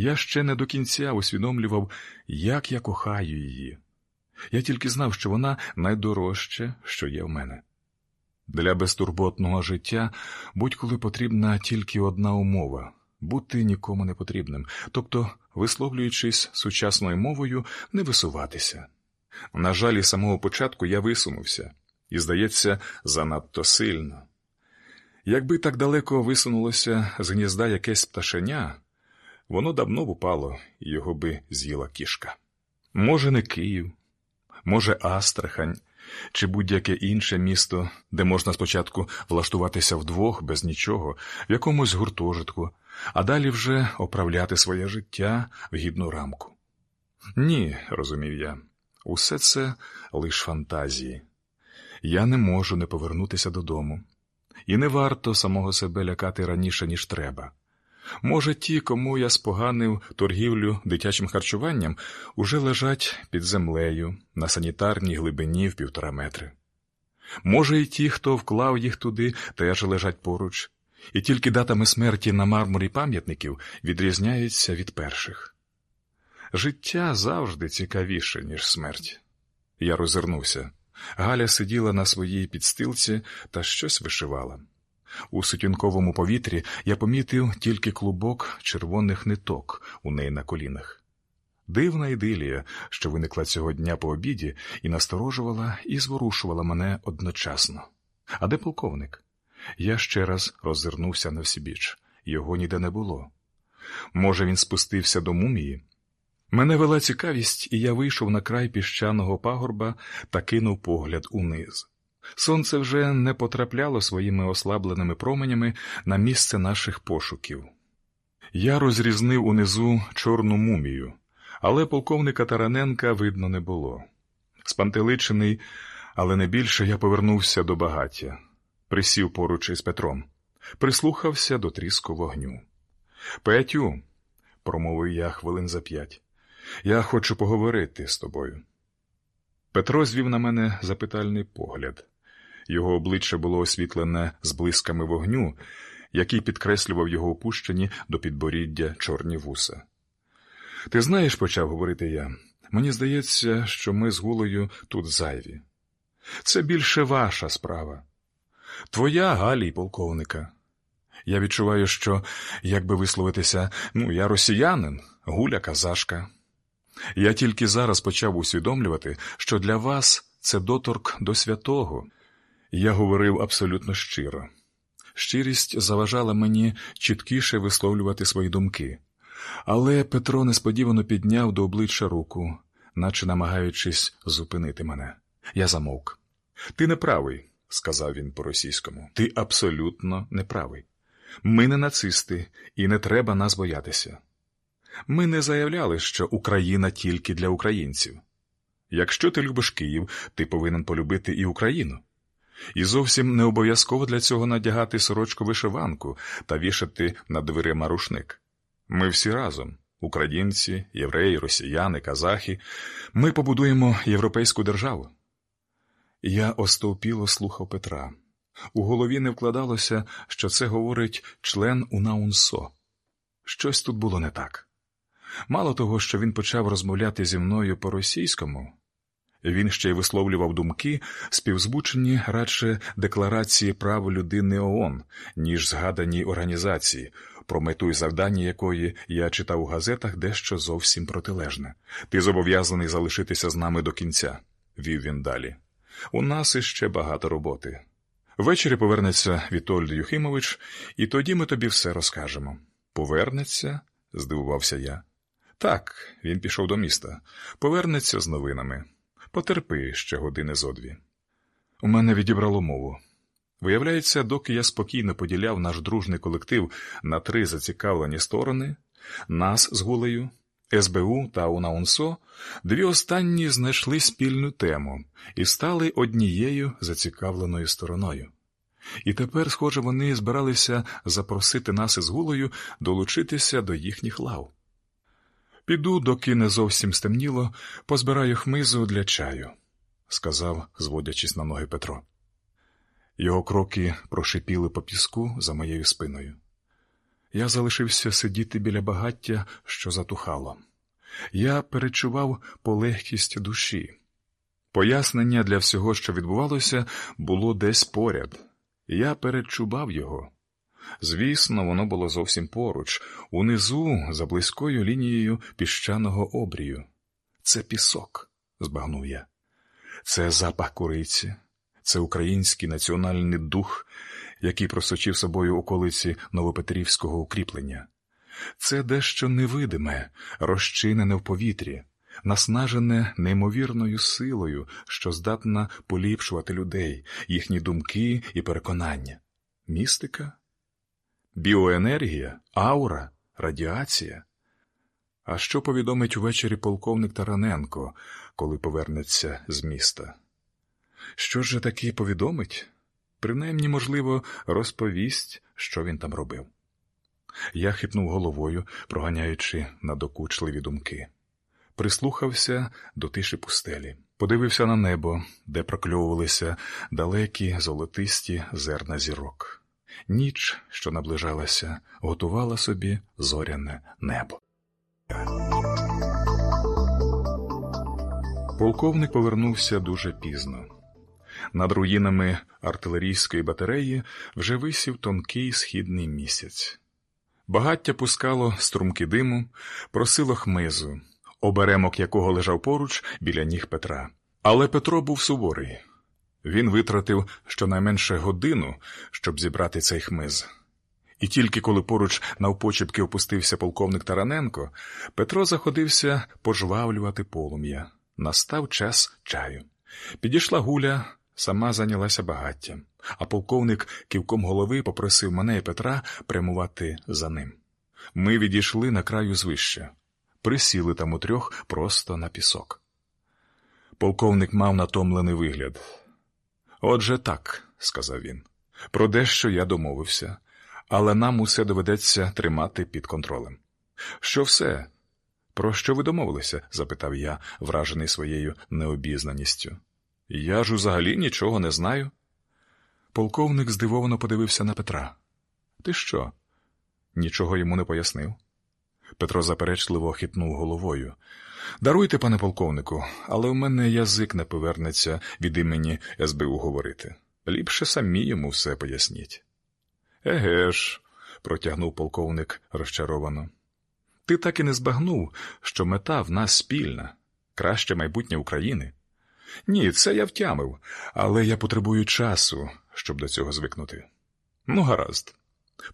Я ще не до кінця усвідомлював, як я кохаю її. Я тільки знав, що вона найдорожче, що є в мене. Для безтурботного життя будь-коли потрібна тільки одна умова бути нікому не потрібним, тобто, висловлюючись сучасною мовою, не висуватися. На жаль, із самого початку я висунувся, і, здається, занадто сильно. Якби так далеко висунулося з гнізда якесь пташеня, воно давно б упало, і його би з'їла кішка. Може, не Київ, може, Астрахань чи будь-яке інше місто, де можна спочатку влаштуватися вдвох без нічого, в якомусь гуртожитку, а далі вже оправляти своє життя в гідну рамку. Ні, розумів я, усе це лиш фантазії. Я не можу не повернутися додому, і не варто самого себе лякати раніше, ніж треба. Може, ті, кому я споганив торгівлю дитячим харчуванням, уже лежать під землею на санітарній глибині в півтора метри. Може, і ті, хто вклав їх туди, теж лежать поруч, і тільки датами смерті на мармурі пам'ятників відрізняються від перших. Життя завжди цікавіше, ніж смерть. Я розвернувся. Галя сиділа на своїй підстилці та щось вишивала. У сутінковому повітрі я помітив тільки клубок червоних ниток у неї на колінах. Дивна ідилія, що виникла цього дня по обіді, і насторожувала і зворушувала мене одночасно. А де полковник? Я ще раз роззирнувся на всібіч. Його ніде не було. Може, він спустився до мумії? Мене вела цікавість, і я вийшов на край піщаного пагорба та кинув погляд униз. Сонце вже не потрапляло своїми ослабленими променями на місце наших пошуків. Я розрізнив унизу чорну мумію, але полковника Тараненка видно не було. Спантеличений, але не більше я повернувся до багаття, присів поруч із Петром, прислухався до тріску вогню. Петю, промовив я хвилин за п'ять, я хочу поговорити з тобою. Петро звів на мене запитальний погляд. Його обличчя було освітлене з блисками вогню, який підкреслював його опущені до підборіддя чорні вуса. Ти знаєш, почав говорити я, мені здається, що ми з Гулою тут зайві. Це більше ваша справа. Твоя Галій, полковника. Я відчуваю, що, як би висловитися, ну, я росіянин, гуля казашка. Я тільки зараз почав усвідомлювати, що для вас це доторк до святого. Я говорив абсолютно щиро. Щирість заважала мені чіткіше висловлювати свої думки, але Петро несподівано підняв до обличчя руку, наче намагаючись зупинити мене. Я замовк. Ти не правий, сказав він по-російському. Ти абсолютно не правий. Ми не нацисти, і не треба нас боятися. Ми не заявляли, що Україна тільки для українців. Якщо ти любиш Київ, ти повинен полюбити і Україну. І зовсім не обов'язково для цього надягати сорочку вишиванку та вішати над дверима рушник. Ми всі разом українці, євреї, росіяни, казахи, ми побудуємо європейську державу. Я остовпіло слухав Петра. У голові не вкладалося, що це говорить член УНАУНСО. Щось тут було не так. Мало того, що він почав розмовляти зі мною по російському, він ще й висловлював думки, співзвучені радше декларації прав людини ООН, ніж згадані організації, про мету і завдання якої я читав у газетах дещо зовсім протилежне. Ти зобов'язаний залишитися з нами до кінця, вів він далі. У нас іще багато роботи. Ввечері повернеться Вітольд Юхимович, і тоді ми тобі все розкажемо. Повернеться? здивувався я. Так, він пішов до міста, повернеться з новинами. Потерпи ще години зо дві. У мене відібрало мову. Виявляється, доки я спокійно поділяв наш дружний колектив на три зацікавлені сторони, нас з Гулею, СБУ та УНАУНСО, дві останні знайшли спільну тему і стали однією зацікавленою стороною. І тепер, схоже, вони збиралися запросити нас із Гулею долучитися до їхніх лав. Піду, доки не зовсім стемніло, позбираю хмизу для чаю, сказав, зводячись на ноги Петро. Його кроки прошипіли по піску за моєю спиною. Я залишився сидіти біля багаття, що затухало. Я перечував полегкість душі. Пояснення для всього, що відбувалося, було десь поряд. Я перечував його. Звісно, воно було зовсім поруч, унизу, за близькою лінією піщаного обрію. Це пісок, збагнув я. Це запах куриці, це український національний дух, який просочив собою околиці Новопетрівського укріплення. Це дещо невидиме, розчинене в повітрі, наснажене неймовірною силою, що здатна поліпшувати людей, їхні думки і переконання. Містика? Біоенергія, аура, радіація. А що повідомить увечері полковник Тараненко, коли повернеться з міста? Що ж таки повідомить? Принаймні, можливо, розповість, що він там робив. Я хитнув головою, проганяючи надокучливі думки. Прислухався до тиші пустелі, подивився на небо, де прокльовувалися далекі золотисті зерна зірок. Ніч, що наближалася, готувала собі зоряне небо. Полковник повернувся дуже пізно. Над руїнами артилерійської батареї вже висів тонкий східний місяць. Багаття пускало струмки диму, просило хмизу, оберемок якого лежав поруч біля ніг Петра. Але Петро був суворий. Він витратив щонайменше годину, щоб зібрати цей хмиз. І тільки коли поруч навпочепки опустився полковник Тараненко, Петро заходився пожвавлювати полум'я. Настав час чаю. Підійшла гуля, сама зайнялася багаттям, а полковник ківком голови попросив мене і Петра прямувати за ним. Ми відійшли на краю звища, присіли там у трьох просто на пісок. Полковник мав натомлений вигляд. Отже, так, сказав він, про дещо я домовився, але нам усе доведеться тримати під контролем. Що все? Про що ви домовилися? запитав я, вражений своєю необізнаністю. Я ж взагалі нічого не знаю. Полковник здивовано подивився на Петра. Ти що? Нічого йому не пояснив. Петро заперечливо хитнув головою. Даруйте, пане полковнику, але в мене язик не повернеться від імені СБУ говорити. Ліпше самі йому все поясніть. Еге ж, протягнув полковник розчаровано. Ти так і не збагнув, що мета в нас спільна, краще майбутнє України. Ні, це я втямив, але я потребую часу, щоб до цього звикнути. Ну, гаразд.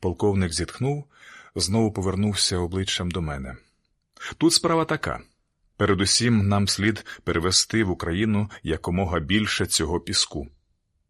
Полковник зітхнув, знову повернувся обличчям до мене. Тут справа така. Передусім нам слід перевести в Україну якомога більше цього піску.